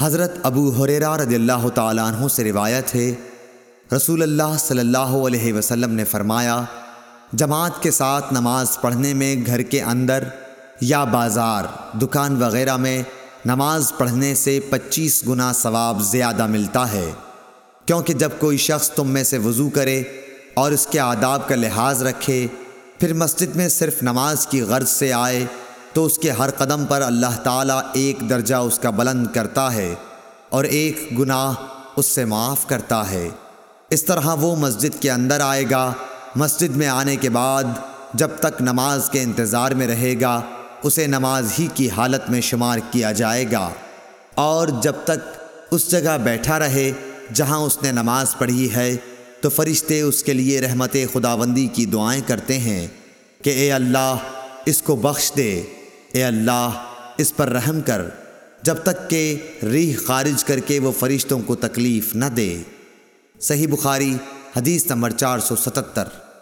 حضرت ابو حریرہ رضی اللہ تعالیٰ عنہ سے روایت ہے، رسول اللہ صلی اللہ علیہ وسلم نے فرمایا، جماعت کے ساتھ نماز پڑھنے میں گھر کے اندر یا بازار، دکان وغیرہ میں نماز پڑھنے سے پچیس گنا ثواب زیادہ ملتا ہے۔ کیونکہ جب کوئی شخص تم میں سے وضو کرے اور اس کے آداب کا لحاظ رکھے، پھر مسجد میں صرف نماز کی غرض سے آئے تو اس کے ہر قدم پر اللہ تعالیٰ ایک درجہ اس کا بلند کرتا ہے اور ایک گناہ اس سے معاف کرتا ہے۔ اس طرح وہ مسجد کے اندر آئے گا۔ مسجد میں آنے کے بعد جب تک نماز کے انتظار میں رہے گا، اسے نماز ہی کی حالت میں شمار کیا جائے گا۔ اور جب تک اس جگہ بیٹھا رہے جہاں اس نے نماز پڑھی ہے، تو فرشتے اس کے لیے رحمت خداوندی کی دعائیں کرتے ہیں کہ اے اللہ، اس کو بخش دے۔ اے اللہ، اس پر رحم کر، جب تک کہ ریح خارج کر کے وہ فرشتوں کو تکلیف نہ دے۔ صحیح بخاری، حدیث نمبر چار سو ستتر۔